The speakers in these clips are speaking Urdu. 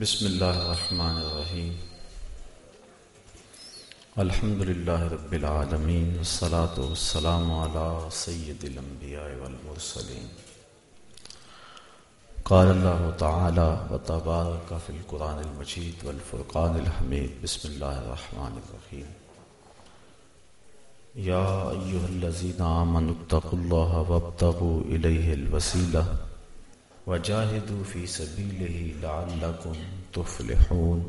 بسم اللہ الرحمن الرحیم۔ الحمد للہ رب العالمین، والصلاة والسلام على سید الانبیاء والمرسلین۔ قال اللہ تعالی وتبارک فی القرآن المجید والفرقان الحمید۔ بسم اللہ الرحمن الرحیم۔ یا ایوہ الذین آمنوا اتقوا اللہ وابتغوا الیہ الوسیلہ۔ وجاہدوا فی سبیلہ لعلکم تفلحون.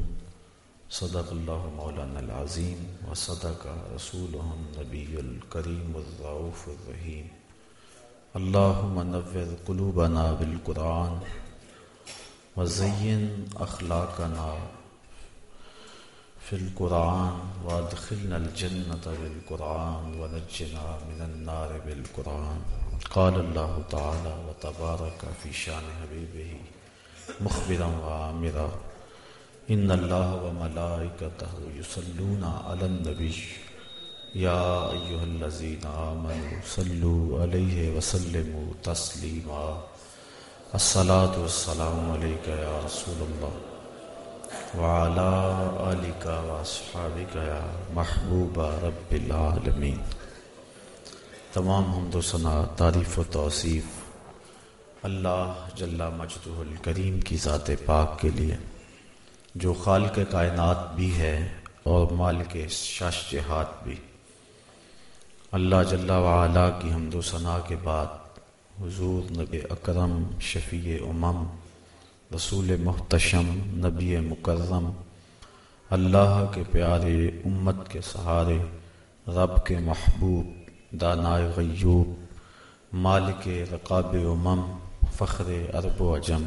صدق اللہ مولانا العظیم وصدق رسولہ النبی الکریم الرعوف الرحیم. اللہم نور قلوبنا بالقرآن وزین اخلاقنا فی القرآن وادخلنا الجنة بالقرآن ونجنا من النار بالقرآن. قال اللہ تعالی و تبارک فی شان حبیبہ مخبرا و عامرا ان اللہ و ملائکتہ یصلون علی النبی یا ایوہ الذین آمنوا صلو علیہ وسلموا تسلیما الصلاة والسلام علیکہ یا رسول اللہ وعلا آلکہ واصحابکہ یا محبوب رب العالمین تمام حمد و ثناء، تعریف و توصیف اللہ جل مجدہ الکریم کی ذات پاک کے لیے، جو خالق کائنات بھی ہے اور مالک شاش جہات بھی۔ اللہ جل وعلا کی حمد و ثناء کے بعد حضور نبی اکرم، شفیع امم، رسول محتشم، نبی مکرم، اللہ کے پیارے امت کے سہارے، رب کے محبوب دانائے غیوب، مالک رقاب امم، فخر ارب و اجم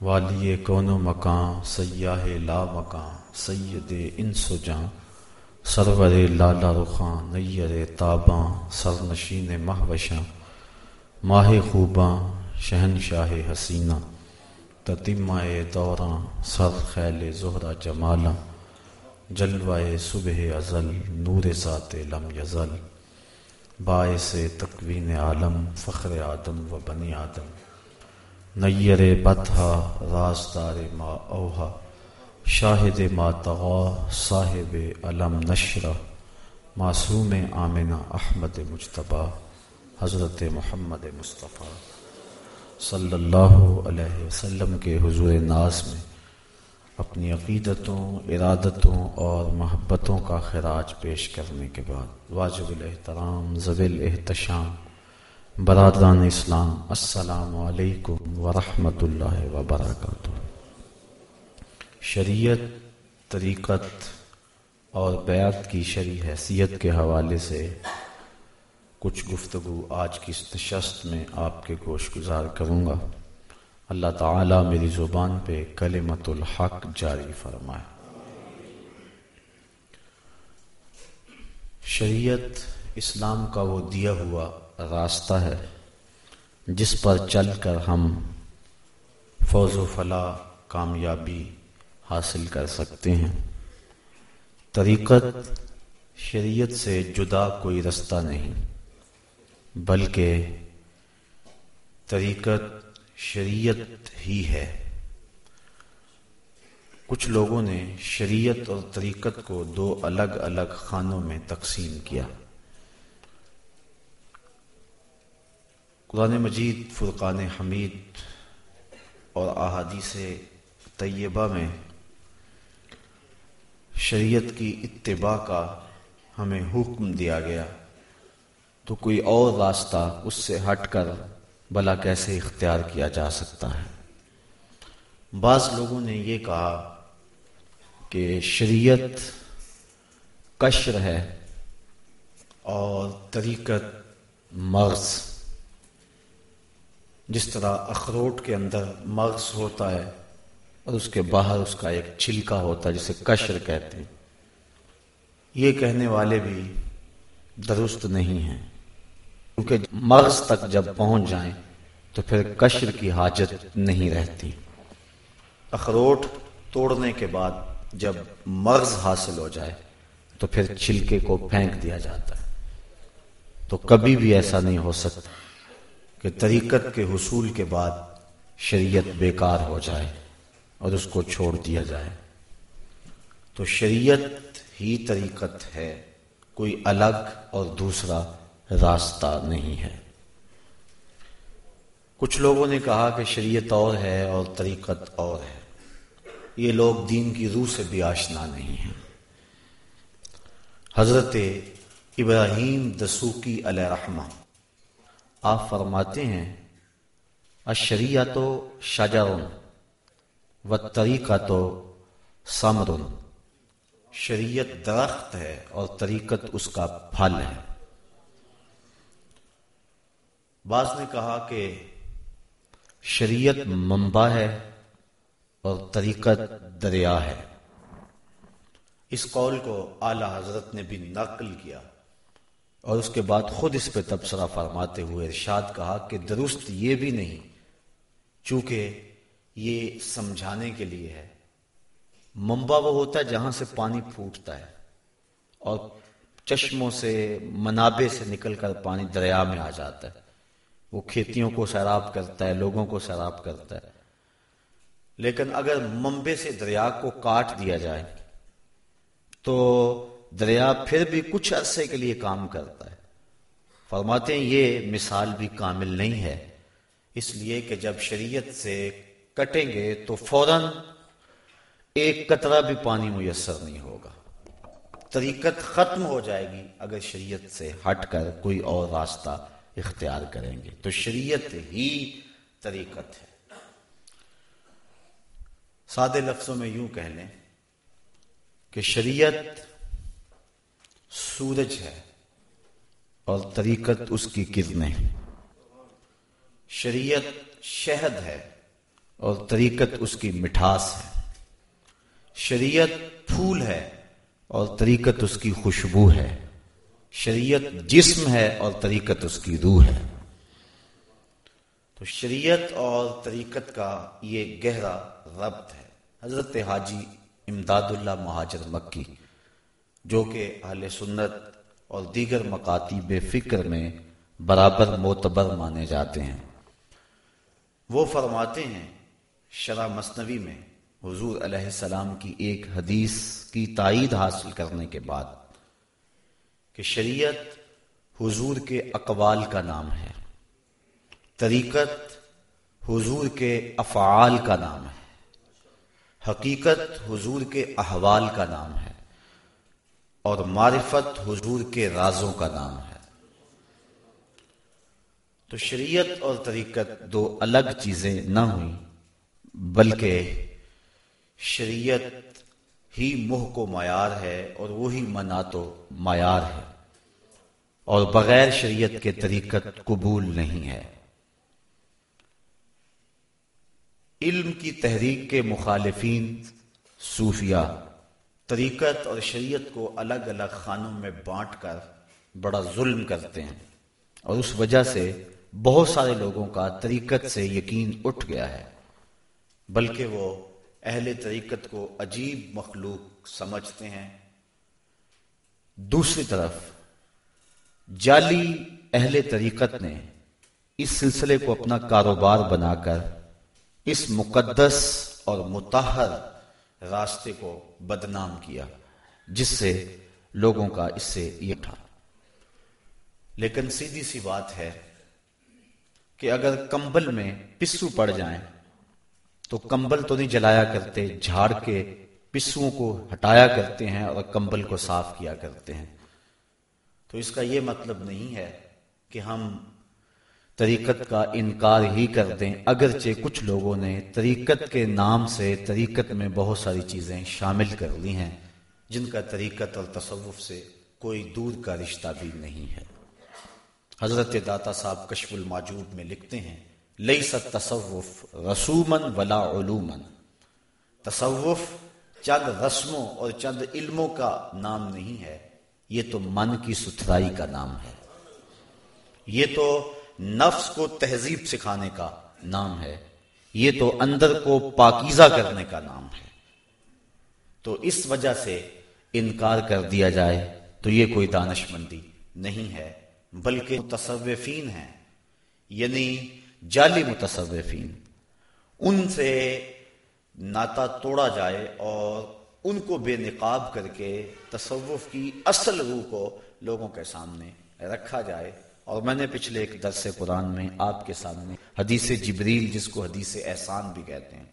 والی کون و مکان سیاہ لا مکان، سید انس و جاں سرور لالا رخاں نیر تاباں سر نشین مہوشاں، ماہ خوباں شہن شاہ حسینہ تتمہ دوراں سر خیل زہرہ جمالاں جلوائے صبح ازل، نور ذات لم یزل۔ باعث تقوین عالم، فخر آدم و بنی آدم۔ نیر بدھا، رازدار ما اوہا۔ شاہد ما تغا صاحب علم نشرہ معصوم آمنہ احمد مجتبہ حضرت محمد مصطفیٰ۔ صلی اللہ علیہ وسلم کے حضور ناز میں۔ اپنی عقیدتوں، ارادتوں اور محبتوں کا خراج پیش کرنے کے بعد، واجب الاحترام زویل احتشام برادران اسلام، السلام علیکم ورحمۃ اللہ وبرکاتہ۔ شریعت، طریقت اور بیعت کی شرع حیثیت کے حوالے سے کچھ گفتگو آج کی نشست میں آپ کے گوش گزار کروں گا۔ اللہ تعالیٰ میری زبان پہ کلمت الحق جاری فرمائے۔ شریعت اسلام کا وہ دیا ہوا راستہ ہے جس پر چل کر ہم فوز و فلاح، کامیابی حاصل کر سکتے ہیں۔ طریقت شریعت سے جدا کوئی رستہ نہیں، بلکہ طریقت شریعت ہی ہے۔ کچھ لوگوں نے شریعت اور طریقت کو دو الگ الگ خانوں میں تقسیم کیا۔ قرآن مجید، فرقان حمید اور احادیث طیبہ میں شریعت کی اتباع کا ہمیں حکم دیا گیا۔ تو کوئی اور راستہ اس سے ہٹ کر بلا کیسے اختیار کیا جا سکتا ہے۔ بعض لوگوں نے یہ کہا کہ شریعت کشر ہے اور طریقت مغز۔ جس طرح اخروٹ کے اندر مغز ہوتا ہے اور اس کے باہر اس کا ایک چھلکا ہوتا ہے جسے کشر کہتے ہیں۔ یہ کہنے والے بھی درست نہیں ہیں۔ کیونکہ مغز تک جب پہنچ جائیں تو پھر کشر کی حاجت نہیں رہتی۔ اخروٹ توڑنے کے بعد جب مغز حاصل ہو جائے تو پھر چھلکے کو پھینک دیا جاتا ہے۔ تو کبھی بھی ایسا نہیں ہو سکتا کہ طریقت کے حصول کے بعد شریعت بیکار ہو جائے اور اس کو چھوڑ دیا جائے۔ تو شریعت ہی طریقت ہے، کوئی الگ اور دوسرا راستہ نہیں ہے۔ کچھ لوگوں نے کہا کہ شریعت اور ہے اور طریقت اور ہے۔ یہ لوگ دین کی روح سے بھی آشنا نہیں ہیں۔ حضرت ابراہیم دسوکی علیہ رحمہ۔ آپ فرماتے ہیں اشریہ تو شجر و طریقہ تو سمر۔ شریعت درخت ہے اور طریقت اس کا پھل ہے۔ بعض نے کہا کہ شریعت منبع ہے اور طریقت دریا ہے۔ اس قول کو اعلی حضرت نے بھی نقل کیا اور اس کے بعد خود اس پہ تبصرہ فرماتے ہوئے ارشاد کہا کہ درست یہ بھی نہیں، چونکہ یہ سمجھانے کے لیے ہے۔ منبع وہ ہوتا ہے جہاں سے پانی پھوٹتا ہے اور چشموں سے منابع سے نکل کر پانی دریا میں آ جاتا ہے۔ وہ کھیتیوں کو سیراب کرتا ہے، لوگوں کو سیراب کرتا ہے۔ لیکن اگر منبع سے دریا کو کاٹ دیا جائے، تو دریا پھر بھی کچھ عرصے کے لیے کام کرتا ہے۔ فرماتے ہیں، یہ مثال بھی کامل نہیں ہے۔ اس لیے کہ جب شریعت سے کٹیں گے تو فوراً ایک قطرہ بھی پانی میسر نہیں ہوگا۔ طریقت ختم ہو جائے گی اگر شریعت سے ہٹ کر کوئی اور راستہ اختیار کریں گے۔ تو شریعت ہی طریقت ہے۔ سادے لفظوں میں یوں کہہ لیں کہ شریعت سورج ہے اور طریقت اس کی کرنیں۔ شریعت شہد ہے اور طریقت اس کی مٹھاس ہے۔ شریعت پھول ہے اور طریقت اس کی خوشبو ہے۔ شریعت جسم ہے اور طریقت اس کی روح ہے۔ تو شریعت اور طریقت کا یہ گہرا ربط ہے۔ حضرت حاجی امداد اللہ مہاجر مکی، جو کہ اہل سنت اور دیگر مکاتی بے فکر میں برابر معتبر مانے جاتے ہیں۔ وہ فرماتے ہیں، شرح مصنوی میں حضور علیہ السلام کی ایک حدیث کی تائید حاصل کرنے کے بعد کہ شریعت حضور کے اقوال کا نام ہے۔ طریقت حضور کے افعال کا نام ہے۔ حقیقت حضور کے احوال کا نام ہے۔ اور معرفت حضور کے رازوں کا نام ہے۔ تو شریعت اور طریقت دو الگ چیزیں نہ ہوئیں، بلکہ شریعت ہی منہ کو معیار ہے اور وہی منا تو معیار ہے۔ اور بغیر شریعت کے طریقت قبول نہیں ہے۔ علم کی تحریک کے مخالفین صوفیہ طریقت اور شریعت کو الگ الگ خانوں میں بانٹ کر بڑا ظلم کرتے ہیں۔ اور اس وجہ سے بہت سارے لوگوں کا طریقت سے یقین اٹھ گیا ہے۔ بلکہ وہ اہل طریقت کو عجیب مخلوق سمجھتے ہیں۔ دوسری طرف، جعلی اہل طریقت نے اس سلسلے کو اپنا کاروبار بنا کر اس مقدس اور متحر راستے کو بدنام کیا، جس سے لوگوں کا اس سے یہ تھا لیکن سیدھی سی بات ہے کہ اگر کمبل میں پسو پڑ جائیں تو کمبل تو نہیں جلایا کرتے، جھاڑ کے پسوؤں کو ہٹایا کرتے ہیں اور کمبل کو صاف کیا کرتے ہیں۔ تو اس کا یہ مطلب نہیں ہے کہ ہم طریقت کا انکار ہی کر دیں۔ اگرچہ کچھ لوگوں نے طریقت کے نام سے طریقت میں بہت ساری چیزیں شامل کر لی ہیں، جن کا طریقت اور تصوف سے کوئی دور کا رشتہ بھی نہیں ہے۔ حضرت داتا صاحب کشف الماجود میں لکھتے ہیں لئی تصوف رسومن ولا علومن تصوف چند رسموں اور چند علموں کا نام نہیں ہے، یہ تو من کی ستھرائی کا نام ہے۔ یہ تو نفس کو تہذیب سکھانے کا نام ہے، یہ تو اندر کو پاکیزہ کرنے کا نام ہے۔ تو اس وجہ سے انکار کر دیا جائے تو یہ کوئی دانش مندی نہیں ہے، بلکہ تصوفین ہیں۔ یعنی جعلی متصوفین ان سے ناتا توڑا جائے اور ان کو بے نقاب کر کے تصوف کی اصل روح کو لوگوں کے سامنے رکھا جائے۔ اور میں نے پچھلے ایک درس قرآن میں آپ کے سامنے حدیث جبریل، جس کو حدیث احسان بھی کہتے ہیں،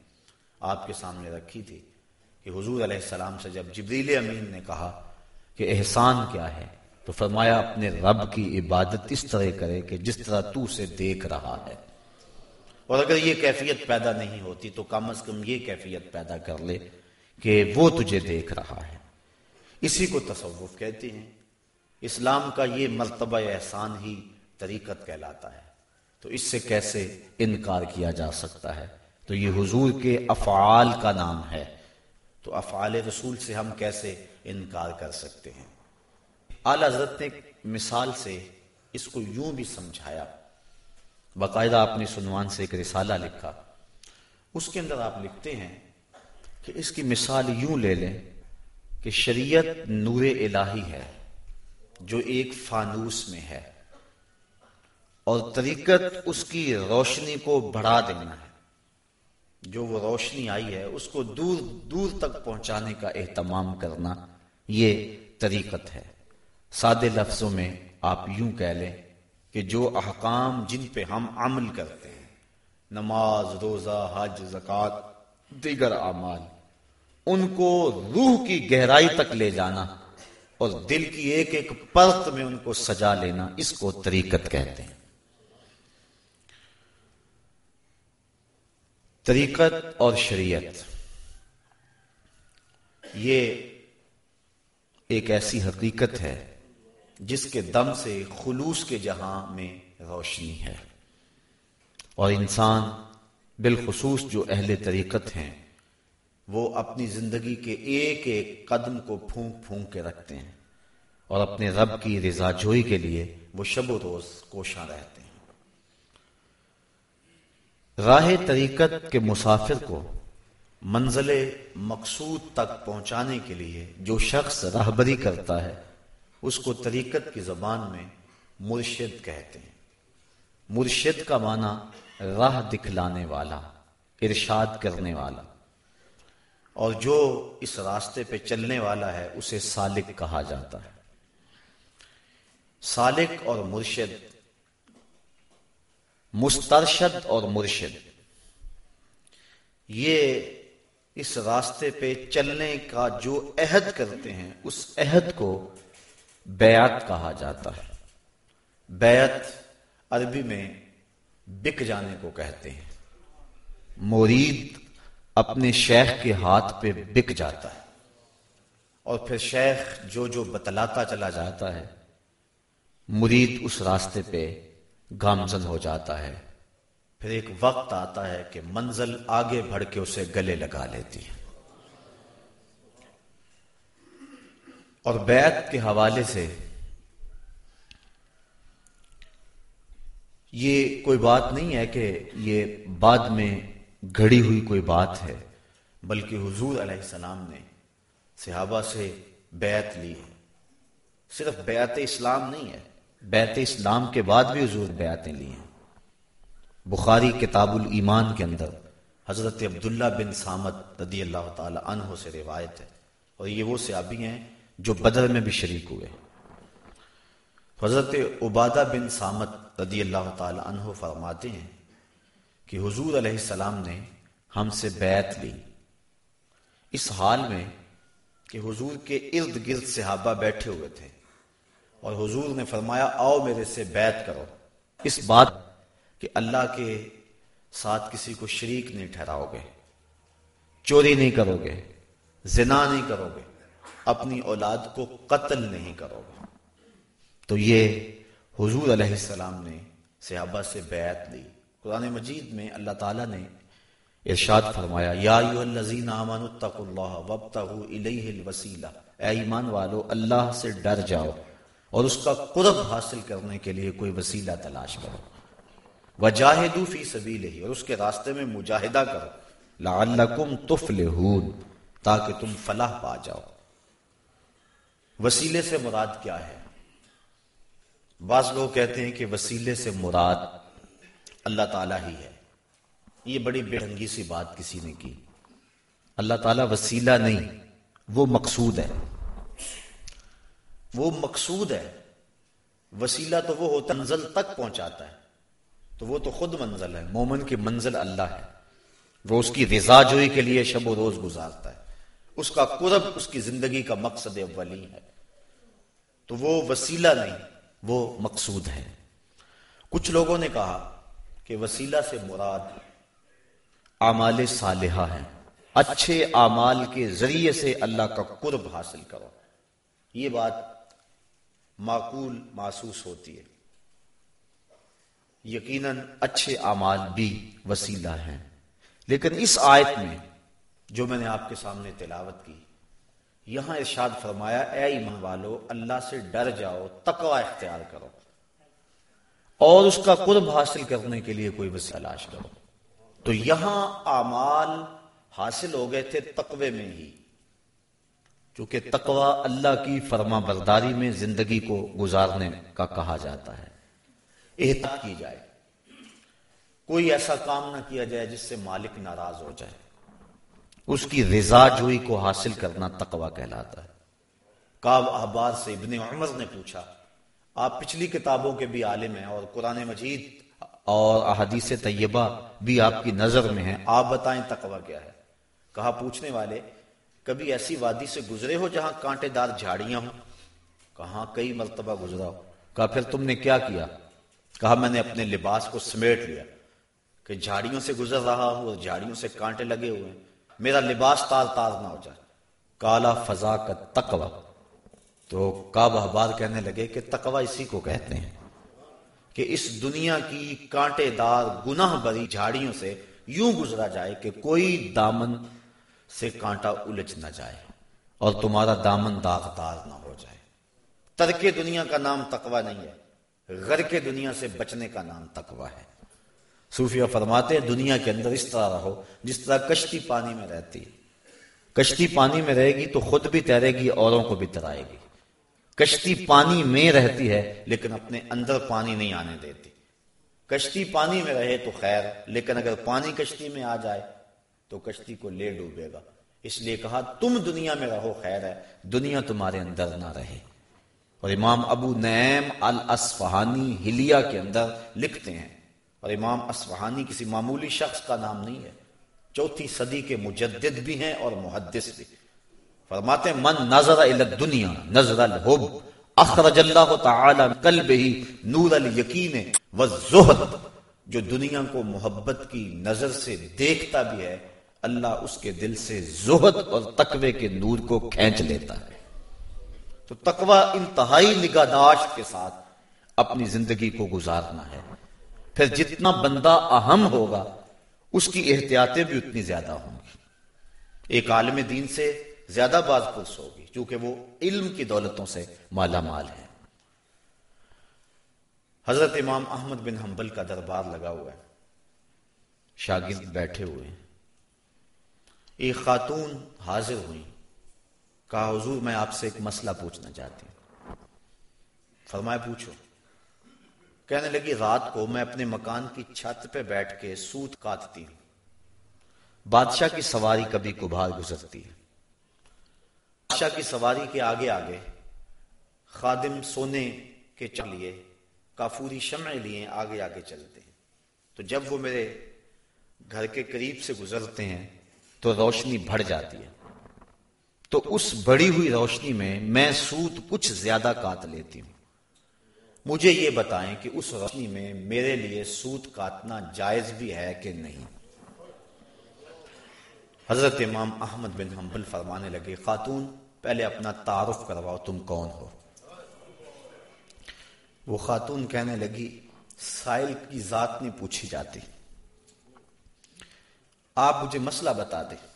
آپ کے سامنے رکھی تھی کہ حضور علیہ السلام سے جب جبریل امین نے کہا کہ احسان کیا ہے، تو فرمایا اپنے رب کی عبادت اس طرح کرے کہ جس طرح تو اسے دیکھ رہا ہے۔ اور اگر یہ کیفیت پیدا نہیں ہوتی تو کم از کم یہ کیفیت پیدا کر لے کہ وہ تجھے دیکھ رہا ہے۔ اسی کو تصوف کہتے ہیں۔ اسلام کا یہ مرتبہ احسان ہی طریقت کہلاتا ہے۔ تو اس سے کیسے انکار کیا جا سکتا ہے؟ تو یہ حضور کے افعال کا نام ہے۔ تو افعال رسول سے ہم کیسے انکار کر سکتے ہیں؟ اعلی حضرت نے مثال سے اس کو یوں بھی سمجھایا۔ باقاعدہ اپنی سنوان سے ایک رسالہ لکھا۔ اس کے اندر آپ لکھتے ہیں کہ اس کی مثال یوں لے لیں کہ شریعت نور الہی ہے، جو ایک فانوس میں ہے، اور طریقت اس کی روشنی کو بڑھا دینا ہے۔ جو وہ روشنی آئی ہے، اس کو دور دور تک پہنچانے کا اہتمام کرنا یہ طریقت ہے۔ سادے لفظوں میں آپ یوں کہہ لیں کہ جو احکام جن پہ ہم عمل کرتے ہیں، نماز، روزہ، حج، زکوٰۃ، دیگر اعمال، ان کو روح کی گہرائی تک لے جانا اور دل کی ایک ایک پرت میں ان کو سجا لینا، اس کو طریقت کہتے ہیں۔ طریقت اور شریعت۔ یہ ایک ایسی حقیقت ہے جس کے دم سے خلوص کے جہاں میں روشنی ہے۔ اور انسان بالخصوص جو اہل طریقت ہیں، وہ اپنی زندگی کے ایک ایک قدم کو پھونک پھونک کے رکھتے ہیں اور اپنے رب کی رضا جوئی کے لیے وہ شب و روز کوشاں رہتے ہیں۔ راہ طریقت کے مسافر کو منزل مقصود تک پہنچانے کے لیے جو شخص راہبری کرتا ہے اس کو طریقت کی زبان میں مرشد کہتے ہیں۔ مرشد کا معنی راہ دکھلانے والا، ارشاد کرنے والا۔ اور جو اس راستے پہ چلنے والا ہے، اسے سالک کہا جاتا ہے۔ سالک اور مرشد، مسترشد اور مرشد۔ یہ اس راستے پہ چلنے کا جو عہد کرتے ہیں، اس عہد کو بیعت کہا جاتا ہے۔ بیعت عربی میں بک جانے کو کہتے ہیں۔ مرید اپنے شیخ کے ہاتھ پہ بک جاتا ہے۔ اور پھر شیخ جو جو بتلاتا چلا جاتا ہے، مرید اس راستے پہ گامزن ہو جاتا ہے۔ پھر ایک وقت آتا ہے کہ منزل آگے بڑھ کے اسے گلے لگا لیتی ہے۔ اور بیت کے حوالے سے یہ کوئی بات نہیں ہے کہ یہ بعد میں گھڑی ہوئی کوئی بات ہے، بلکہ حضور علیہ السلام نے صحابہ سے بیعت لی ہے۔ صرف بیعت اسلام نہیں ہے، بیعت اسلام کے بعد بھی حضور بیعتیں لی ہیں۔ بخاری کتاب الایمان کے اندر حضرت عبداللہ بن سامت رضی اللہ تعالی عنہ سے روایت ہے، اور یہ وہ صحابی ہیں جو بدر میں بھی شریک ہوئے۔ حضرت عبادہ بن سامت رضی اللہ تعالی عنہ فرماتے ہیں کہ حضور علیہ السلام نے ہم سے بیعت لی۔ اس حال میں کہ حضور کے ارد گرد صحابہ بیٹھے ہوئے تھے اور حضور نے فرمایا، آؤ میرے سے بیعت کرو۔ اس بات کہ اللہ کے ساتھ کسی کو شریک نہیں ٹھہراؤ گے، چوری نہیں کرو گے، زنا نہیں کرو گے۔ اپنی اولاد کو قتل نہیں کرو گے۔ تو یہ حضور علیہ السلام نے صحابہ سے بیعت لی۔ قرآن مجید میں اللہ تعالیٰ نے ارشاد فرمایا، یا آمنوا اتقوا اللہ وابتغوا الیہ الوسیلہ۔ اے ایمان والو، اللہ سے ڈر جاؤ اور اس کا قرب حاصل کرنے کے لیے کوئی وسیلہ تلاش کرو۔ وجاہدوا فی سبیلہ، اور اس کے راستے میں مجاہدہ کرو۔ لعلکم تفلحون، تاکہ تم فلاح پا جاؤ۔ وسیلے سے مراد کیا ہے؟ بعض لوگ کہتے ہیں کہ وسیلے سے مراد اللہ تعالیٰ ہی ہے۔ یہ بڑی بے سی بات کسی نے کی۔ اللہ تعالیٰ وسیلہ نہیں، وہ مقصود ہے۔ وہ مقصود ہے۔ وسیلہ تو وہ ہوتا منزل تک پہنچاتا ہے۔ تو وہ تو خود منزل ہے، مومن کی منزل اللہ ہے۔ وہ اس کی رضا جوئی کے لیے شب و روز گزارتا ہے۔ اس کا قرب اس کی زندگی کا مقصد اولی ہے۔ تو وہ وسیلہ نہیں، وہ مقصود ہے۔ کچھ لوگوں نے کہا کہ وسیلہ سے مراد اعمال صالحہ ہیں اچھے اعمال کے ذریعے سے اللہ کا قرب حاصل کرو۔ یہ بات معقول محسوس ہوتی ہے۔ یقیناً اچھے اعمال بھی وسیلہ ہیں۔ لیکن اس آیت میں جو میں نے آپ کے سامنے تلاوت کی۔ یہاں ارشاد فرمایا، اے ایمان والو، اللہ سے ڈر جاؤ، تقوی اختیار کرو۔ اور اس کا قرب حاصل کرنے کے لیے کوئی وسیلہ تلاش کرو۔ تو یہاں اعمال حاصل ہو گئے تھے تقوی میں ہی۔ چونکہ تقوی اللہ کی فرما برداری میں زندگی کو گزارنے کا کہا جاتا ہے۔ احتیاط کی جائے۔ کوئی ایسا کام نہ کیا جائے جس سے مالک ناراض ہو جائے۔ اس کی رضا جوئی کو حاصل کرنا تقوی کہلاتا ہے۔ کاب احبار سے ابن عمر نے پوچھا، آپ پچھلی کتابوں کے بھی عالم ہیں اور قرآن مجید اور احادیث طیبہ بھی آپ کی نظر میں ہیں، آپ بتائیں تقوی کیا ہے۔ کہا، پوچھنے والے، کبھی ایسی وادی سے گزرے ہو جہاں کانٹے دار جھاڑیاں ہوں؟ کہاں کئی مرتبہ گزرا ہو کہا، پھر تم نے کیا کیا؟ کہا، میں نے اپنے لباس کو سمیٹ لیا کہ جھاڑیوں سے گزر رہا ہوں اور جھاڑیوں سے کانٹے لگے ہوئے ہیں۔ میرا لباس تار تار نہ ہو جائے۔ کالا فضا کا تقوی۔ تو کاب احبار کہنے لگے کہ تقوی اسی کو کہتے ہیں کہ اس دنیا کی کانٹے دار گناہ بری جھاڑیوں سے یوں گزرا جائے کہ کوئی دامن سے کانٹا الجھ نہ جائے اور تمہارا دامن داغدار نہ ہو جائے۔ ترک دنیا کا نام تقوی نہیں ہے غر کے دنیا سے بچنے کا نام تقوی ہے۔ صوفیہ فرماتے دنیا کے اندر اس طرح رہو جس طرح کشتی پانی میں رہتی۔ ہے کشتی پانی میں رہے گی تو خود بھی تیرے گی، اوروں کو بھی ترائے گی۔ کشتی پانی میں رہتی ہے لیکن اپنے اندر پانی نہیں آنے دیتی۔ کشتی پانی میں رہے تو خیر، لیکن اگر پانی کشتی میں آ جائے تو کشتی کو لے ڈوبے گا۔ اس لیے کہا، تم دنیا میں رہو، خیر ہے، دنیا تمہارے اندر نہ رہے۔ اور امام ابو نعیم الاسفہانی ہلیا کے اندر لکھتے ہیں اور امام اسفہانی کسی معمولی شخص کا نام نہیں ہے۔ چوتھی صدی کے مجدد بھی ہیں اور محدث بھی۔ فرماتے ہیں، من نظر الدنیا نظر الحب، اخرج اللہ تعالی قلب ہی نور الیقین والزہد جو دنیا کو محبت کی نظر سے دیکھتا بھی ہے، اللہ اس کے دل سے زہد اور تقوی کے نور کو کھینچ لیتا ہے۔ تو تقوی انتہائی نگہداشت کے ساتھ اپنی زندگی کو گزارنا ہے۔ پھر جتنا بندہ اہم ہوگا، اس کی احتیاطیں بھی اتنی زیادہ ہوں گی۔ ایک عالم دین سے زیادہ باز پرس ہوگی کیونکہ وہ علم کی دولتوں سے مالا مال ہے۔ حضرت امام احمد بن حنبل کا دربار لگا ہوا ہے۔ شاگرد بیٹھے ہوئے ہیں۔ ایک خاتون حاضر ہوئی۔ کہا، حضور، میں آپ سے ایک مسئلہ پوچھنا چاہتی ہوں۔ فرمایا، پوچھو۔ کہنے لگی، رات کو میں اپنے مکان کی چھت پہ بیٹھ کے سوت کاٹتی ہوں۔ بادشاہ کی سواری کبھی کبھار گزرتی ہے۔ بادشاہ کی سواری کے آگے آگے خادم سونے کے چلیے کافوری شمع لیے آگے آگے چلتے ہیں۔ تو جب وہ میرے گھر کے قریب سے گزرتے ہیں، تو روشنی بڑھ جاتی ہے۔ تو اس بڑی ہوئی روشنی میں میں سوت کچھ زیادہ کاٹ لیتی ہوں۔ مجھے یہ بتائیں کہ اس روشنی میں میرے لیے سوت کاٹنا جائز بھی ہے کہ نہیں؟ حضرت امام احمد بن حنبل فرمانے لگے، خاتون، پہلے اپنا تعارف کرواؤ، تم کون ہو؟ وہ خاتون کہنے لگی، سائل کی ذات نہیں پوچھی جاتی۔ آپ مجھے مسئلہ بتا دیں۔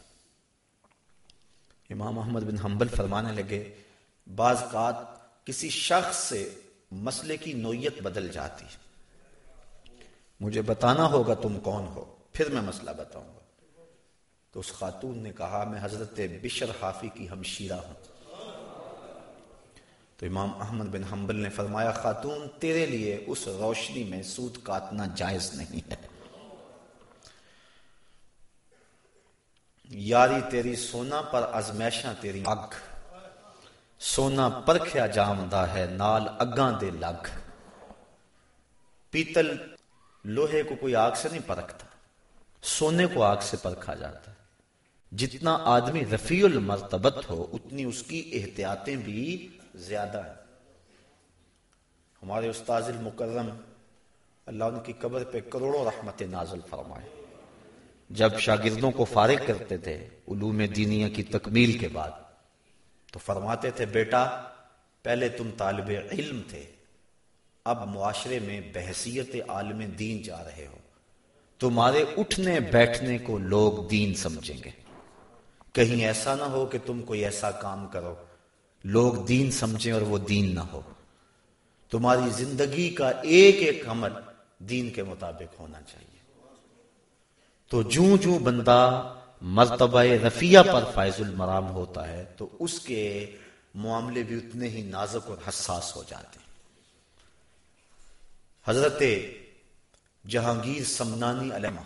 امام احمد بن حنبل فرمانے لگے، بعض کات کسی شخص سے مسئلے کی نوعیت بدل جاتی مجھے بتانا ہوگا تم کون ہو، پھر میں مسئلہ بتاؤں گا۔ تو اس خاتون نے کہا، میں حضرت بشر حافی کی ہمشیرہ ہوں۔ تو امام احمد بن حنبل نے فرمایا، خاتون، تیرے لیے اس روشنی میں سود کاٹنا جائز نہیں ہے۔ یاری تیری سونا پر ازمیشاں تیری اگ سونا پرکھیا جامدہ ہے نال اگاں دے لگ پیتل لوہے کو کوئی آگ سے نہیں پرکھتا سونے کو آگ سے پرکھا جاتا ہے جتنا آدمی رفیع المرتبت ہو اتنی اس کی احتیاطیں بھی زیادہ ہیں ہمارے استاذ المکرم اللہ ان کی قبر پہ کروڑوں رحمت نازل فرمائے جب شاگردوں کو فارغ کرتے تھے، علوم دینیا کی تکمیل کے بعد تو فرماتے تھے، بیٹا، پہلے تم طالب علم تھے، اب معاشرے میں بحثیت عالم دین جا رہے ہو، تمہارے اٹھنے بیٹھنے کو لوگ دین سمجھیں گے، کہیں ایسا نہ ہو کہ تم کوئی ایسا کام کرو، لوگ دین سمجھیں اور وہ دین نہ ہو، تمہاری زندگی کا ایک ایک عمل دین کے مطابق ہونا چاہیے، تو جوں جوں بندہ مرتبہ رفیہ پر فائز المرام ہوتا ہے، تو اس کے معاملے بھی اتنے ہی نازک اور حساس ہو جاتے ہیں۔ حضرت جہانگیر سمنانی علمہ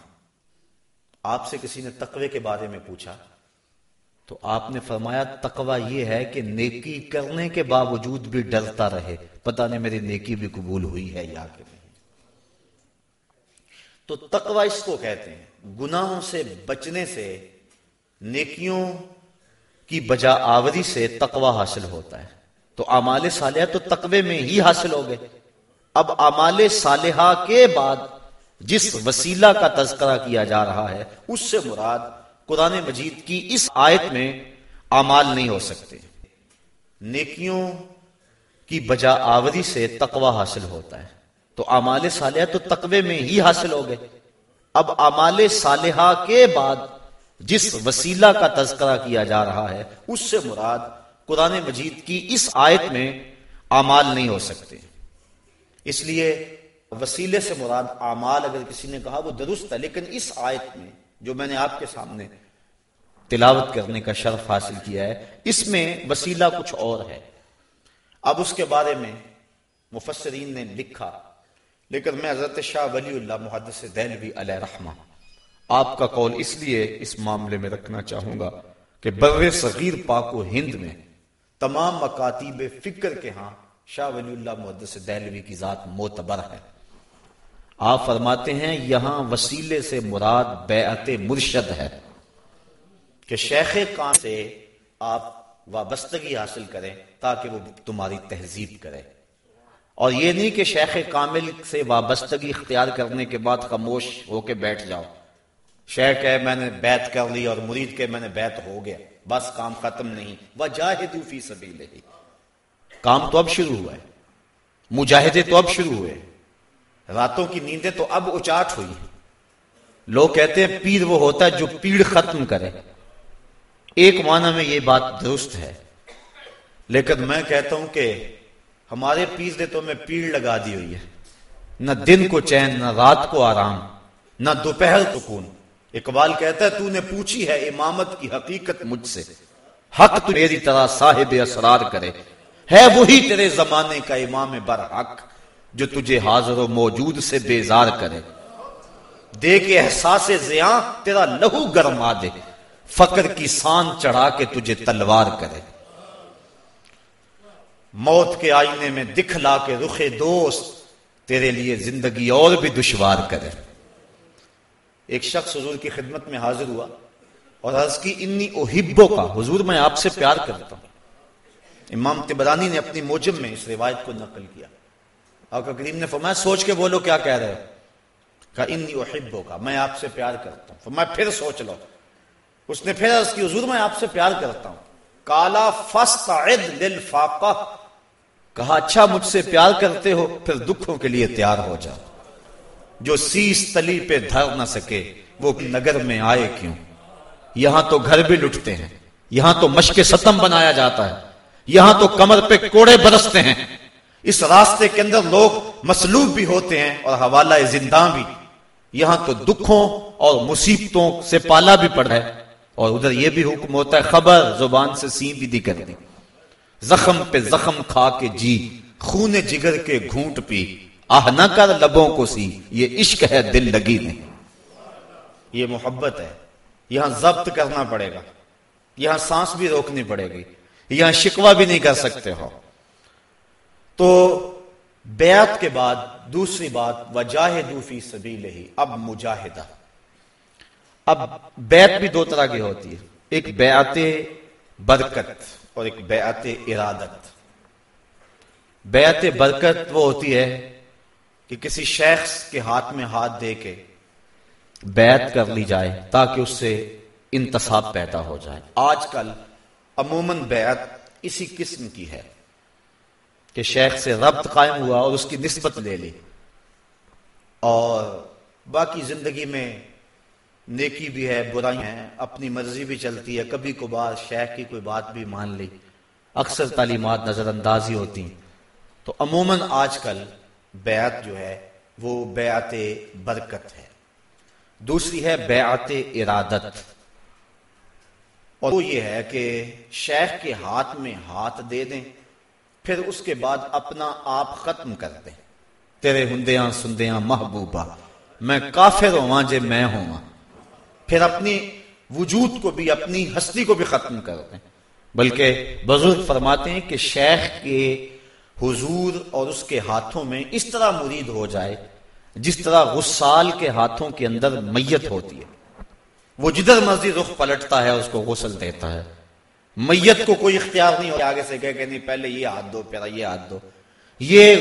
آپ سے کسی نے تقوی کے بارے میں پوچھا؟ تو آپ نے فرمایا، تقوی یہ ہے کہ نیکی کرنے کے باوجود بھی ڈرتا رہے۔ پتہ نہیں میری نیکی بھی قبول ہوئی ہے یا کہ نہیں۔ تو تقوی اس کو کہتے ہیں۔ گناہوں سے بچنے سے، نیکیوں کی بجا آوری سے تقوی حاصل ہوتا ہے۔ تو امال صالحہ تو تقوی میں ہی حاصل ہو گئے اب امال صالحہ کے بعد جس وسیلہ کا تذکرہ کیا جا رہا ہے، اس سے مراد قرآن مجید کی اس آیت میں اعمال نہیں ہو سکتے۔ نیکیوں کی بجا آوری سے تقوی حاصل ہوتا ہے۔ تو امال صالحہ تو تقوی میں ہی حاصل ہو گئے اب امال صالحہ کے بعد جس وسیلہ کا تذکرہ کیا جا رہا ہے، اس سے مراد قرآن مجید کی اس آیت میں اعمال نہیں ہو سکتے۔ اس لیے وسیلے سے مراد اعمال اگر کسی نے کہا، وہ درست ہے، لیکن اس آیت میں جو میں نے آپ کے سامنے تلاوت کرنے کا شرف حاصل کیا ہے، اس میں وسیلہ کچھ اور ہے۔ اب اس کے بارے میں مفسرین نے لکھا لیکن میں حضرت شاہ ولی اللہ محدث دہلوی علیہ رحمہ آپ کا قول اس لیے اس معاملے میں رکھنا چاہوں گا کہ بر صغیر پاک و ہند میں تمام مکاتیب فکر کے ہاں شاہ ولی اللہ محدث دہلوی کی ذات معتبر ہے۔ آپ فرماتے ہیں یہاں وسیلے سے مراد بیعت مرشد ہے کہ شیخ کان سے آپ وابستگی حاصل کریں تاکہ وہ تمہاری تہذیب کرے۔ اور یہ نہیں کہ شیخ کامل سے وابستگی اختیار کرنے کے بعد خاموش ہو کے بیٹھ جاؤ۔ شیخ ہے میں نے بیت کر لی اور مرید کے میں نے بیت ہو گیا۔ بس کام ختم نہیں۔ وجاہدو فی سبیلہ کام تو اب شروع ہوا ہے۔ مجاہدے تو اب شروع ہوئے۔ راتوں کی نیندیں تو اب اچاٹ ہوئی لوگ کہتے ہیں، پیر وہ ہوتا ہے جو پیڑ ختم کرے۔ ایک معنی میں یہ بات درست ہے۔ لیکن میں کہتا ہوں کہ ہمارے پیر نے تو میں پیڑ لگا دی ہوئی ہے۔ نہ دن کو چین، نہ رات کو آرام، نہ دوپہر سکون اقبال کہتا ہے، تو نے پوچھی ہے امامت کی حقیقت مجھ سے۔ حق تو میری طرح صاحب اسرار کرے۔ ہے وہی تیرے زمانے کا امام برحق جو تجھے حاضر و موجود سے بیزار کرے۔ دے کے احساس زیاں، تیرا لہو گرما دے۔ فقر کی سان چڑھا کے تجھے تلوار کرے۔ موت کے آئینے میں دکھلا کے رخ دوست تیرے لیے زندگی اور بھی دشوار کرے۔ ایک شخص حضور کی خدمت میں حاضر ہوا اور عرض کی، انی اوہبو کا حضور، میں آپ سے پیار کرتا ہوں۔ امام تبرانی نے اپنی موجم میں اس روایت کو نقل کیا۔ آقا کریم نے فرمایا، سوچ کے بولو کیا کہہ رہے کہا، انی احبو کا میں آپ سے پیار کرتا ہوں۔ فرمایا، پھر سوچ لو۔ اس نے پھر اس کی، حضور، میں آپ سے پیار کرتا ہوں۔ کالا فستعد للفاقہ. کہا اچھا مجھ سے پیار کرتے ہو، پھر دکھوں کے لیے تیار ہو جاؤ جو سیس تلی پہ دھر نہ سکے، وہ نگر میں آئے کیوں؟ یہاں تو گھر بھی لٹتے ہیں، یہاں تو مشق ستم بنایا جاتا ہے، یہاں تو کمر پہ کوڑے برستے ہیں۔ اس راستے کے اندر لوگ مسلوب بھی ہوتے ہیں اور حوالہ زندہ بھی۔ یہاں تو دکھوں اور مصیبتوں سے پالا بھی پڑا ہے۔ اور ادھر یہ بھی حکم ہوتا ہے، خبر زبان سے سی بھی دی کر دی۔ زخم پہ زخم کھا کے جی خون جگر کے گھونٹ پی۔ آہ، نہ کر لبوں کو سی، یہ عشق ہے، دل لگی نہیں۔ یہ محبت ہے۔ یہاں ضبط کرنا پڑے گا۔ یہاں سانس بھی روکنی پڑے گی۔ یہاں شکوا بھی نہیں کر سکتے ہو۔ تو بیعت کے بعد دوسری بات وجاہ دوفی سبھی لہی اب مجاہدہ۔ اب بیعت بھی دو طرح کی ہوتی ہے۔ ایک بیعت برکت۔ اور ایک بیعت ارادت۔ بیعت برکت وہ ہوتی ہے کہ کسی شخص کے ہاتھ میں ہاتھ دے کے بیعت کر لی جائے تاکہ اس سے انتصاب پیدا ہو جائے۔ آج کل عموماً بیعت اسی قسم کی ہے کہ شیخ سے ربط قائم ہوا اور اس کی نسبت لے لی۔ اور باقی زندگی میں نیکی بھی ہے برائی ہیں، اپنی مرضی بھی چلتی ہے، کبھی کبھار شیخ کی کوئی بات بھی مان لی۔ اکثر تعلیمات نظر اندازی ہوتی تو عموماً آج کل بیعت جو ہے، وہ بیعت برکت ہے۔ دوسری ہے بیعت ارادت۔ اور وہ یہ ہے کہ شیخ کے ہاتھ میں ہاتھ دے دیں، پھر اس کے بعد اپنا آپ ختم کر دیں۔ تیرے ہندیاں، سندیاں، محبوبہ، میں کافر ہوا جے میں ہوں پھر اپنی وجود کو بھی، اپنی ہستی کو بھی ختم کر دیں بلکہ بزرگ فرماتے ہیں کہ شیخ کے حضور اور اس کے ہاتھوں میں اس طرح مرید ہو جائے جس طرح غسال کے ہاتھوں کے اندر میت ہوتی ہے۔ وہ جدھر مرضی رخ پلٹتا ہے، اس کو غسل دیتا ہے۔ میت کو کوئی اختیار نہیں ہو آگے سے کہ نہیں، پہلے یہ ہاتھ دو پھر یہ ہاتھ دو یہ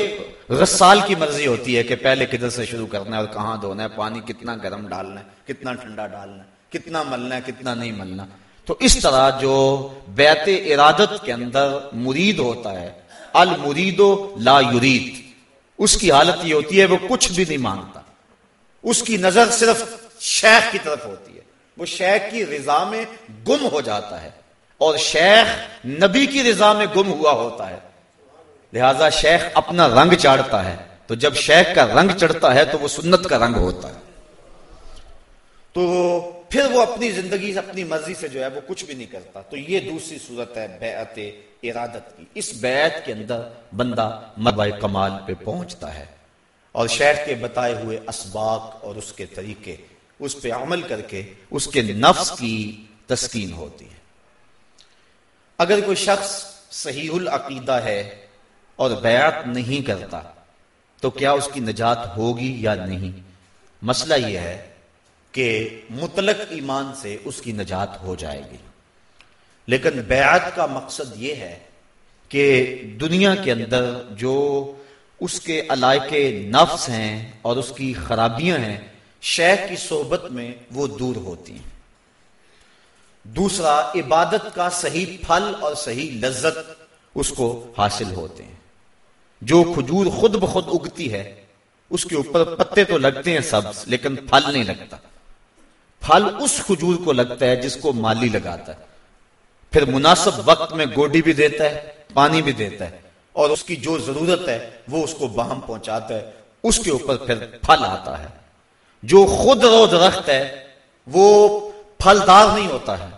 غسال کی مرضی ہوتی ہے کہ پہلے کدھر سے شروع کرنا ہے اور کہاں دھونا ہے، پانی کتنا گرم ڈالنا ہے، کتنا ٹھنڈا ڈالنا ہے، کتنا ملنا ہے، کتنا نہیں ملنا۔ تو اس طرح جو بیت ارادت کے اندر مرید ہوتا ہے، المریدو لا یرید۔ اس کی حالت یہ ہوتی ہے، وہ کچھ بھی نہیں مانگتا اس کی نظر صرف شیخ کی طرف ہوتی ہے۔ وہ شیخ کی رضا میں گم ہو جاتا ہے اور شیخ نبی کی رضا میں گم ہوا ہوتا ہے۔ لہذا شیخ اپنا رنگ چاڑتا ہے۔ تو جب شیخ کا رنگ چڑھتا ہے تو وہ سنت کا رنگ ہوتا ہے۔ تو پھر وہ اپنی زندگی سے اپنی مرضی سے جو ہے وہ کچھ بھی نہیں کرتا۔ تو یہ دوسری صورت ہے بیعت ارادت کی۔ اس بیعت کے اندر بندہ مربع کمال پہ پہنچتا ہے۔ اور شہر کے بتائے ہوئے اسباق اور اس کے طریقے، اس پہ عمل کر کے اس کے نفس کی تسکین ہوتی ہے۔ اگر کوئی شخص صحیح العقیدہ ہے اور بیعت نہیں کرتا، تو کیا اس کی نجات ہوگی یا نہیں؟ مسئلہ یہ ہے کہ مطلق ایمان سے اس کی نجات ہو جائے گی۔ لیکن بیعت کا مقصد یہ ہے کہ دنیا کے اندر جو اس کے علائق نفس ہیں اور اس کی خرابیاں ہیں، شیخ کی صحبت میں وہ دور ہوتی ہیں۔ دوسرا، عبادت کا صحیح پھل اور صحیح لذت اس کو حاصل ہوتے ہیں۔ جو کھجور خود بخود اگتی ہے، اس کے اوپر پتے تو لگتے ہیں سب لیکن پھل نہیں لگتا۔ پھل اس کھجور کو لگتا ہے جس کو مالی لگاتا ہے۔ پھر مناسب وقت میں گوڈی بھی دیتا ہے، پانی بھی دیتا ہے۔ اور اس کی جو ضرورت ہے، وہ اس کو باہم پہنچاتا ہے۔ اس کے اوپر پھر پھل آتا ہے۔ جو خود رو درخت ہے، وہ پھلدار نہیں ہوتا ہے۔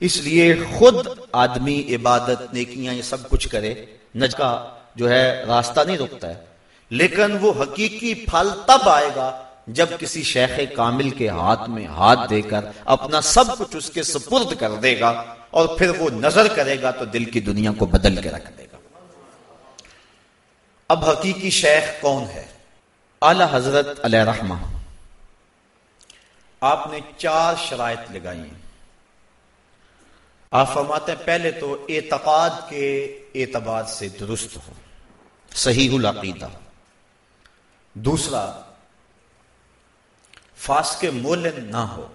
اس لیے خود آدمی، عبادت، نیکیاں، یہ سب کچھ کرے نج کا جو ہے راستہ نہیں رکتا ہے۔ لیکن وہ حقیقی پھل تب آئے گا جب کسی شیخ کامل کے ہاتھ میں ہاتھ دے کر اپنا سب کچھ اس کے سپرد کر دے گا اور پھر وہ نظر کرے گا تو دل کی دنیا کو بدل کے رکھ دے گا۔ اب حقیقی شیخ کون ہے؟ اعلی حضرت علیہ رحمہ۔ آپ نے چار شرائط لگائی ہیں۔ آپ فرماتے ہیں پہلے تو اعتقاد کے اعتبار سے درست ہو۔ صحیح العقیدہ۔ دوسرا، فاسق مولن نہ ہو۔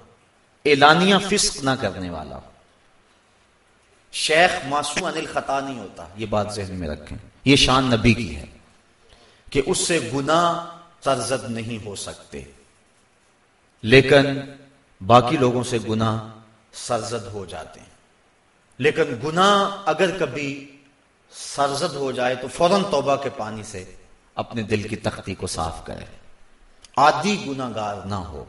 اعلانیہ فسق نہ کرنے والا۔ ہو شیخ معصوم انل خطا نہیں ہوتا۔ یہ بات ذہن میں رکھیں۔ یہ شان نبی کی ہے کہ اس سے گناہ سرزد نہیں ہو سکتے۔ لیکن باقی لوگوں سے گناہ سرزد ہو جاتے ہیں۔ لیکن گناہ اگر کبھی سرزد ہو جائے تو فوراً توبہ کے پانی سے اپنے دل کی تختی کو صاف کرے آدھی گناگار نہ ہو۔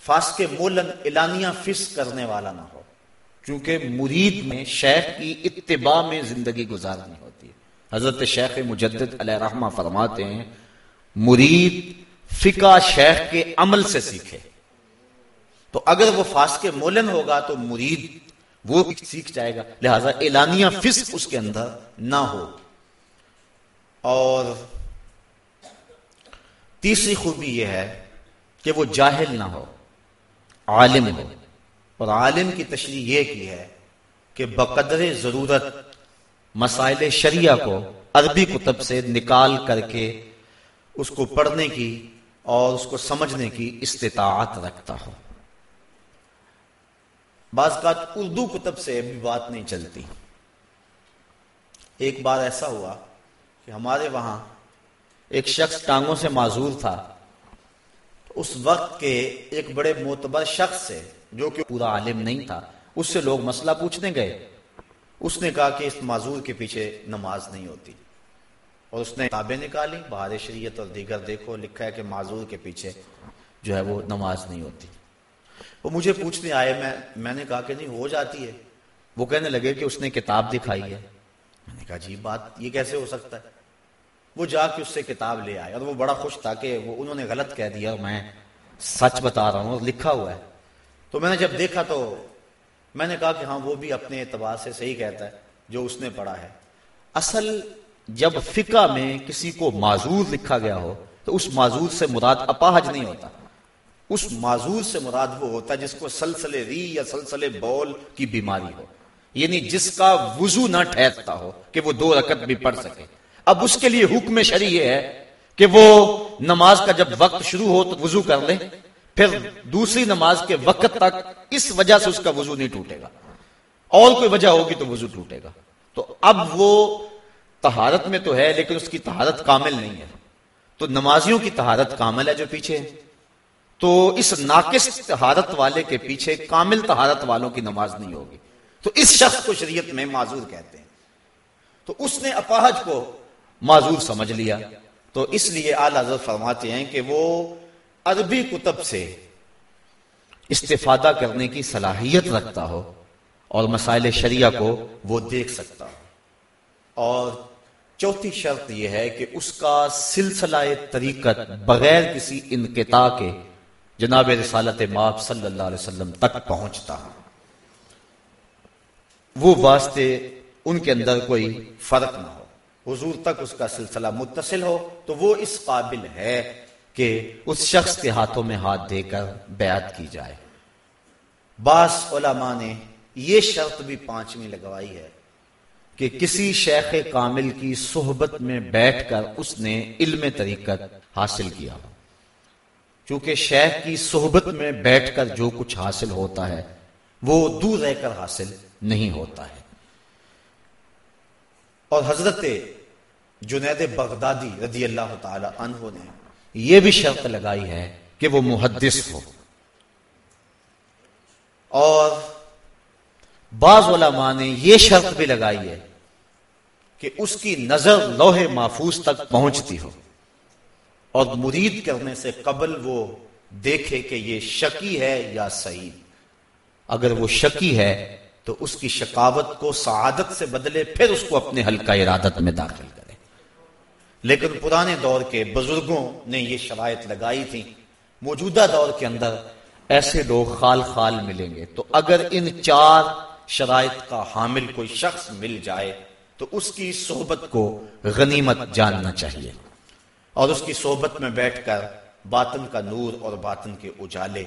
فاسق مولن اعلانیہ فس کرنے والا نہ ہو۔ کیونکہ مرید میں شیخ کی اتباع میں زندگی گزارنی ہوتی۔ ہے حضرت شیخ مجدد علیہ رحمہ فرماتے ہیں، مرید فقہ شیخ کے عمل سے سیکھے۔ تو اگر وہ فاس کے مولن ہوگا تو مرید وہ سیکھ جائے گا۔ لہذا اعلانیہ فسق اس کے اندر نہ ہو۔ اور تیسری خوبی یہ ہے کہ وہ جاہل نہ ہو، عالم ہو۔ اور عالم کی تشریح یہ کی ہے کہ بقدر ضرورت مسائل شریعہ کو، عربی کتب سے نکال کر کے اس کو پڑھنے کی اور اس کو سمجھنے کی استطاعت رکھتا ہو۔ بعض کا اردو کتب سے بھی بات نہیں چلتی۔ ایک بار ایسا ہوا کہ ہمارے وہاں ایک شخص ٹانگوں سے معذور تھا۔ اس وقت کے ایک بڑے معتبر شخص سے جو کہ پورا عالم نہیں تھا، اس سے لوگ مسئلہ پوچھنے گئے۔ اس نے کہا کہ اس معذور کے پیچھے نماز نہیں ہوتی۔ اور اس نے کتابیں نکالی، بہار شریعت اور دیگر دیکھو، لکھا ہے کہ معذور کے پیچھے جو ہے وہ نماز نہیں ہوتی۔ وہ مجھے پوچھنے آئے، میں میں نے کہا کہ نہیں، ہو جاتی ہے۔ وہ کہنے لگے کہ اس نے کتاب دکھائی ہے۔ میں نے کہا جی بات یہ کیسے ہو سکتا ہے؟ وہ جا کے اس سے کتاب لے آئے اور وہ بڑا خوش تھا کہ وہ، انہوں نے غلط کہہ دیا اور میں سچ بتا رہا ہوں اور لکھا ہوا ہے۔ تو میں نے جب دیکھا تو میں نے کہا کہ ہاں وہ بھی اپنے اعتبار سے صحیح کہتا ہے، جو اس نے پڑھا ہے۔ اصل جب فقہ میں کسی کو معذور لکھا گیا ہو، تو اس معذور سے مراد اپاہج نہیں ہوتا۔ اس معذور سے مراد وہ ہوتا ہے جس کو سلسلے ری یا سلسلے بول کی بیماری ہو۔ یعنی جس کا وضو نہ ٹھہرتا ہو کہ وہ دو رکت بھی پڑھ سکے۔ اب اس کے لیے حکم شریع یہ ہے کہ وہ نماز کا جب وقت شروع ہو تو وضو کر لے۔ پھر دوسری نماز کے وقت تک اس وجہ سے اس کا وضو نہیں ٹوٹے گا۔ اور کوئی وجہ ہوگی تو وضو ٹوٹے گا۔ تو اب وہ تہارت میں تو ہے لیکن اس کی تہارت کامل نہیں ہے۔ تو نمازیوں کی تہارت کامل ہے جو پیچھے ہے۔ تو اس ناقص تہارت والے کے پیچھے کامل تہارت والوں کی نماز نہیں ہوگی۔ تو اس شخص کو شریعت میں معذور کہتے ہیں۔ تو اس نے اپاہج کو معذور سمجھ لیا۔ تو اس لیے اعلی فرماتے ہیں کہ وہ عربی کتب سے استفادہ کرنے کی صلاحیت رکھتا ہو اور مسائل شریعہ کو وہ دیکھ سکتا ہو۔ اور چوتھی شرط یہ ہے کہ اس کا سلسلہ طریقت بغیر کسی انقطاع کے جناب رسالت ماب صلی اللہ علیہ وسلم تک پہنچتا وہ واسطے ان کے اندر کوئی فرق نہ ہو۔ حضور تک اس کا سلسلہ متصل ہو تو وہ اس قابل ہے کہ اس شخص کے ہاتھوں میں ہاتھ دے کر بیعت کی جائے۔ بعض علماء نے یہ شرط بھی پانچویں لگوائی ہے کہ کسی شیخ کامل کی صحبت میں بیٹھ کر اس نے علم طریقت حاصل کیا چونکہ شیخ کی صحبت میں بیٹھ کر جو کچھ حاصل ہوتا ہے، وہ دور رہ کر حاصل نہیں ہوتا ہے۔ اور حضرت جنید بغدادی رضی اللہ تعالی عنہ نے یہ بھی شرط لگائی ہے کہ وہ محدث ہو۔ اور بعض علماء نے یہ شرط بھی لگائی ہے کہ اس کی نظر لوہے محفوظ تک پہنچتی ہو۔ اور مرید کرنے سے قبل وہ دیکھے کہ یہ شکی ہے یا صحیح اگر وہ شکی ہے تو اس کی شکاوت کو سعادت سے بدلے پھر اس کو اپنے حلقہ ارادت میں داخل کرے۔ لیکن پرانے دور کے بزرگوں نے یہ شرائط لگائی تھی موجودہ دور کے اندر ایسے لوگ خال خال ملیں گے۔ تو اگر ان چار شرائط کا حامل کوئی شخص مل جائے تو اس کی صحبت کو غنیمت جاننا چاہیے۔ اور اس کی صحبت میں بیٹھ کر باطن کا نور اور باطن کے اجالے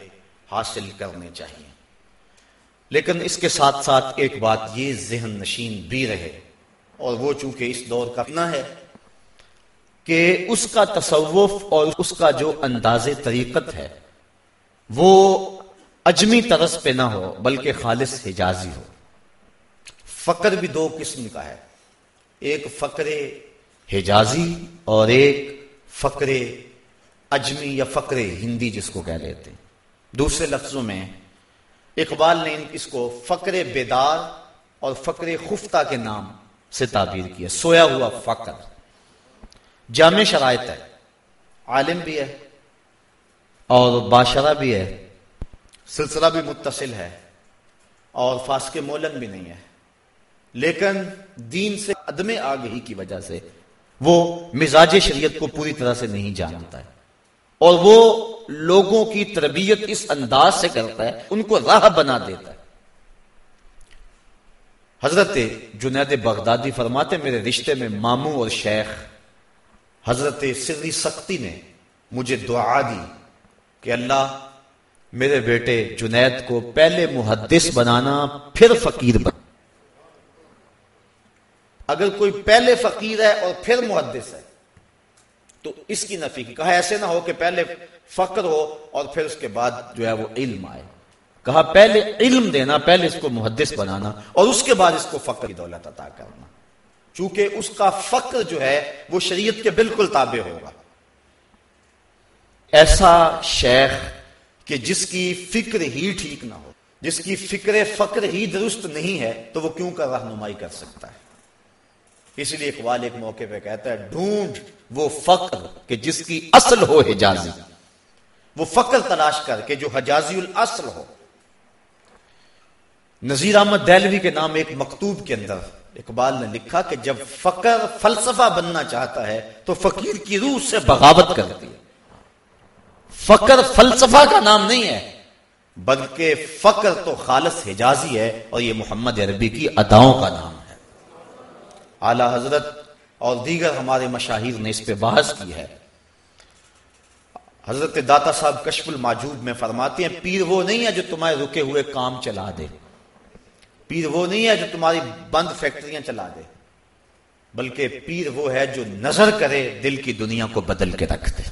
حاصل کرنے چاہیے۔ لیکن اس کے ساتھ ساتھ ایک بات یہ ذہن نشین بھی رہے، اور وہ چونکہ اس دور کا نہ ہے، کہ اس کا تصوف اور اس کا جو انداز طریقت ہے، وہ اجمی طرز پہ نہ ہو، بلکہ خالص حجازی ہو۔ فقر بھی دو قسم کا ہے۔ ایک فقر حجازی اور ایک فقر اجمی یا فقر ہندی جس کو کہہ لیتے دوسرے لفظوں میں اقبال نے اس کو فقر بیدار اور فقر خفتہ کے نام سے تعبیر کیا۔ سویا ہوا فقر۔ جامع شرائط ہے۔ عالم بھی ہے۔ اور باشرہ بھی ہے۔ سلسلہ بھی متصل ہے۔ اور فاسق مولن بھی نہیں ہے۔ لیکن دین سے عدم آگہی کی وجہ سے وہ مزاج شریعت کو پوری طرح سے نہیں جانتا ہے۔ اور وہ لوگوں کی تربیت اس انداز سے کرتا ہے، ان کو راہ بنا دیتا ہے۔ حضرت جنید بغدادی فرماتے میرے رشتے میں ماموں اور شیخ، حضرت سری سختی نے مجھے دعا دی کہ اللہ میرے بیٹے جنید کو پہلے محدث بنانا، پھر فقیر بنا اگر کوئی پہلے فقیر ہے اور پھر محدث ہے، تو اس کی نفی کی، کہا ایسے نہ ہو کہ پہلے فقر ہو اور پھر اس کے بعد جو ہے وہ علم آئے۔ کہا پہلے علم دینا، پہلے اس کو محدث بنانا اور اس کے بعد اس کو فقر کی دولت عطا کرنا۔ چونکہ اس کا فقر جو ہے وہ شریعت کے بالکل تابع ہوگا۔ ایسا شیخ کہ جس کی فکر ہی ٹھیک نہ ہو، جس کی فکر فقر ہی درست نہیں ہے، تو وہ کیوں کر رہنمائی کر سکتا ہے؟ اس لیے اقبال ایک موقع پہ کہتا ہے، ڈھونڈ وہ فقر کہ جس کی اصل ہو حجازی۔ وہ فقر تلاش کر کے جو حجازی الاصل ہو۔ نذیر احمد دہلوی کے نام ایک مکتوب کے اندر اقبال نے لکھا کہ جب فقر فلسفہ بننا چاہتا ہے تو فقیر کی روح سے بغاوت کرتی ہے۔ فقر فلسفہ کا نام نہیں ہے، بلکہ فقر تو خالص حجازی ہے اور یہ محمد عربی کی اداؤں کا نام ہے۔ اعلی حضرت اور دیگر ہمارے مشاہیر نے اس پہ بحث کی ہے۔ حضرت داتا صاحب کشف الماجوب میں فرماتے ہیں، پیر وہ نہیں ہے جو تمہارے رکے ہوئے کام چلا دے۔ پیر وہ نہیں ہے جو تمہاری بند فیکٹریاں چلا دے۔ بلکہ پیر وہ ہے جو نظر کرے، دل کی دنیا کو بدل کے رکھ دے۔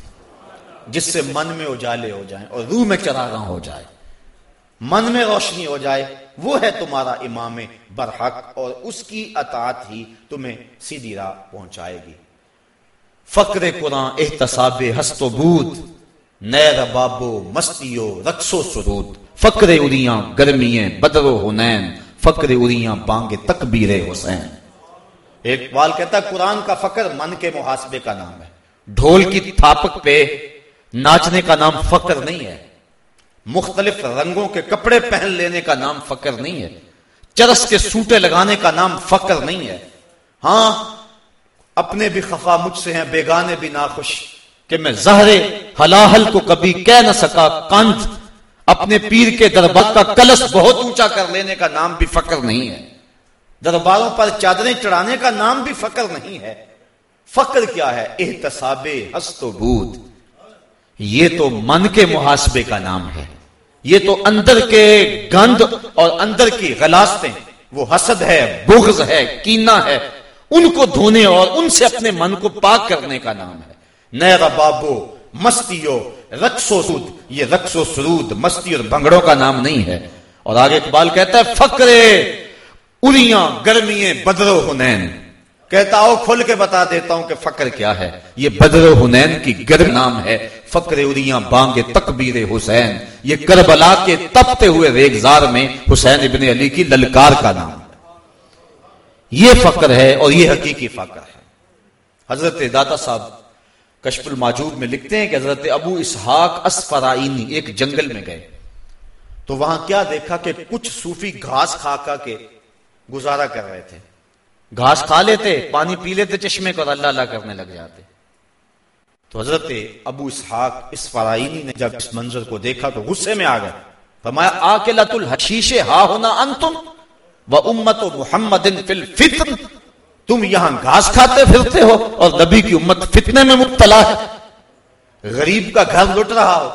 جس سے من میں اجالے ہو جائیں اور روح میں چراغاں ہو جائے من میں روشنی ہو جائے۔ وہ ہے تمہارا امام برحق اور اس کی اطاعت ہی تمہیں سیدھی راہ پہنچائے گی۔ فقر قرآن، احتساب ہست و بود نیر بابو مستیو رقص و سرود۔ فقر اریاں گرمیاں بدر و ہنین فقر اریاں بانگ تکبیر حسین۔ ایک بال کہتا قرآن کا فقر من کے محاسبے کا نام ہے۔ ڈھول کی تھاپک پہ ناچنے کا نام فقر نہیں ہے۔ مختلف رنگوں کے کپڑے پہن لینے کا نام فقر نہیں ہے۔ چرس کے سوٹے لگانے کا نام فقر نہیں ہے۔ ہاں اپنے بھی خفا مجھ سے ہیں، بیگانے بھی ناخوش کہ میں زہرے ہلاحل کو کبھی کہہ نہ سکا۔ کانت اپنے پیر کے دربار کا کلش بہت اونچا کر لینے کا نام بھی فقر نہیں ہے۔ درباروں پر چادریں چڑھانے کا نام بھی فقر نہیں ہے۔ فقر کیا ہے؟ احتساب ہست و بود۔ یہ تو من کے محاسبے کا نام ہے۔ یہ تو اندر کے گند اور اندر کی غلاستیں، وہ حسد ہے، بغض ہے کینا ہے، ان کو دھونے اور ان سے اپنے من کو پاک کرنے کا نام ہے۔ نیرا بابو مستیو رقص و سود، یہ رقص و سرود، مستی اور بنگڑوں کا نام نہیں ہے۔ اور آگے اقبال کہتا ہے، فقرے اریاں گرمیاں بدرو، ہنین۔ کہتا ہو کھل کے بتا دیتا ہوں کہ فقر کیا ہے۔ یہ بدر حنین کی گرم نام ہے۔ فقر اریاں بانگ تکبیر حسین۔ یہ کربلا کے تپتے ہوئے ریگزار میں حسین ابن علی کی للکار کا نام۔ ہے یہ فقر ہے اور یہ حقیقی فقر ہے۔ حضرت داتا صاحب کشف الماجوب میں لکھتے ہیں کہ حضرت ابو اسحاق اسفرائنی ایک جنگل میں گئے۔ تو وہاں کیا دیکھا کہ کچھ صوفی گھاس کھا کھا کے گزارا کر رہے تھے۔ گھاس کھا لیتے، پانی پی لیتے، چشمے کو اللہ اللہ کرنے لگ جاتے۔ تو حضرت ابو اسحاق اس فرائنی نے جب اس منظر کو دیکھا تو غصے میں آ گئے۔ فرمایا آکلت الحشیش، ہا ہونا انتم و امت و محمد فی تم یہاں گھاس کھاتے پھرتے ہو اور نبی کی امت فتنے میں مبتلا ہے۔ غریب کا گھر لٹ رہا ہو،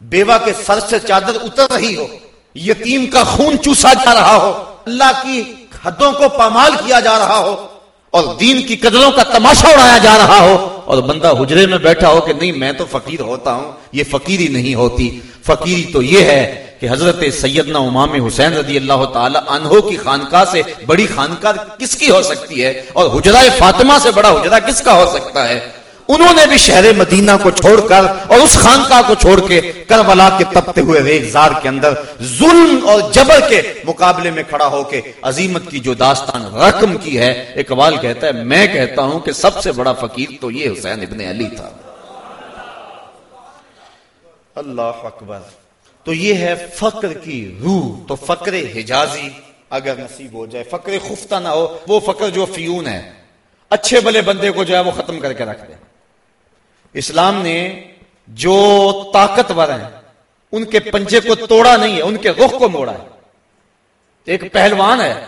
بیوہ کے سر سے چادر اتر رہی ہو، یتیم کا خون چوسا جا رہا ہو۔ اللہ کی حدوں کو پامال کیا جا رہا ہو اور دین کی قدروں کا تماشا اڑایا جا رہا ہو اور بندہ حجرے میں بیٹھا ہو کہ نہیں، میں تو فقیر ہوتا ہوں، یہ فقیری نہیں ہوتی۔ فقیری تو یہ ہے کہ حضرت سیدنا امام حسین رضی اللہ تعالی عنہ کی خانقاہ سے بڑی خانقاہ کس کی ہو سکتی ہے؟ اور حجرہ فاطمہ سے بڑا حجرہ کس کا ہو سکتا ہے؟ انہوں نے بھی شہر مدینہ کو چھوڑ کر اور اس خانقاہ کو چھوڑ کے کربلا کے تپتے ہوئے ریگزار کے اندر ظلم اور جبر کے مقابلے میں کھڑا ہو کے عظیمت کی جو داستان رقم کی ہے، اقبال کہتا ہے، میں کہتا ہوں کہ سب سے بڑا فقیر تو یہ حسین ابن علی تھا۔ اللہ اکبر۔ تو یہ ہے فقر کی روح، تو فقر حجازی اگر نصیب ہو جائے، فقر خفتہ نہ ہو، وہ فقر جو فیون ہے۔ اچھے بلے بندے کو جو ہے وہ ختم کر کے رکھ دے۔ اسلام نے جو طاقتور ہیں، ان کے پنجے کو توڑا نہیں ہے، ان کے رخ کو موڑا ہے۔ ایک پہلوان ہے،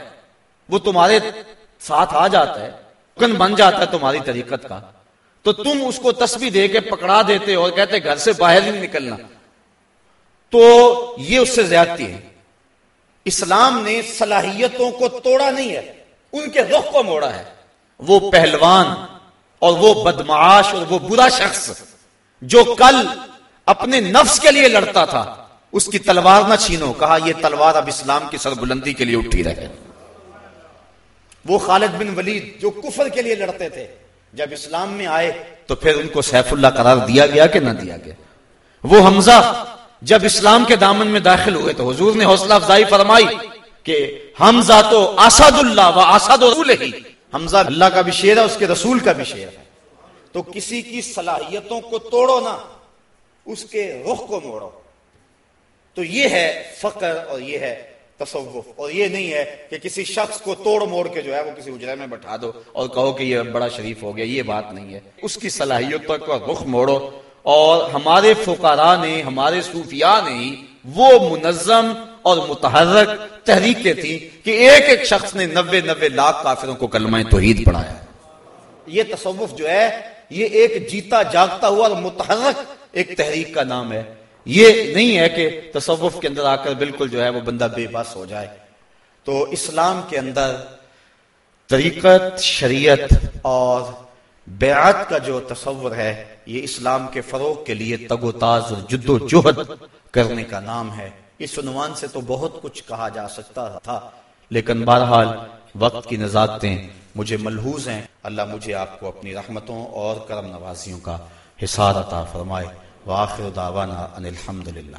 وہ تمہارے ساتھ آ جاتا ہے کن بن جاتا ہے تمہاری طریقت کا۔ تو تم اس کو تسبیح دے کے پکڑا دیتے اور کہتے گھر سے باہر نہیں نکلنا۔ تو یہ اس سے زیادتی ہے۔ اسلام نے صلاحیتوں کو توڑا نہیں ہے، ان کے رخ کو موڑا ہے۔ وہ پہلوان اور وہ بدمعاش اور وہ برا شخص جو کل اپنے نفس کے لیے لڑتا تھا، اس کی تلوار نہ چھینو، کہا یہ تلوار اب اسلام کی سر بلندی کے لیے اٹھی رہے۔ وہ خالد بن ولید جو کفر کے لیے لڑتے تھے، جب اسلام میں آئے تو پھر ان کو سیف اللہ قرار دیا گیا کہ نہ دیا گیا۔ وہ حمزہ جب اسلام کے دامن میں داخل ہوئے تو حضور نے حوصلہ افزائی فرمائی کہ حمزہ تو آساد اللہ و آساد رسول ہی۔ حمزہ اللہ کا بھی شیر ہے، اس کے رسول کا بھی شیر ہے۔ تو کسی کی صلاحیتوں کو توڑو نا اس کے رخ کو موڑو۔ تو یہ ہے فقر اور یہ ہے تصوف۔ اور یہ نہیں ہے کہ کسی شخص کو توڑ موڑ کے جو ہے وہ کسی اجرے میں بٹھا دو اور کہو کہ یہ بڑا شریف ہو گیا، یہ بات نہیں ہے۔ اس کی صلاحیتوں کو رخ موڑو۔ اور ہمارے فقراء نے، ہمارے صوفیاء نے وہ منظم اور متحرک تحریکیں تھیں کہ ایک ایک شخص نے نوے نوے لاکھ کافروں کو کلمہ توحید پڑھایا۔ یہ تصوف جو ہے، یہ ایک جیتا جاگتا ہوا اور متحرک ایک تحریک کا نام ہے۔ یہ نہیں ہے کہ تصوف کے اندر آ کر بالکل جو ہے وہ بندہ بے بس ہو جائے۔ تو اسلام کے اندر طریقت، شریعت اور بیعت کا جو تصور ہے، یہ اسلام کے فروغ کے لیے تگ و تاز اور جد و جہد کرنے کا نام ہے۔ اس عنوان سے تو بہت کچھ کہا جا سکتا تھا، لیکن بہرحال وقت کی نزاکتیں مجھے ملحوظ ہیں۔ اللہ مجھے آپ کو اپنی رحمتوں اور کرم نوازیوں کا حصار عطا فرمائے۔ واخر دعوانا ان الحمدللہ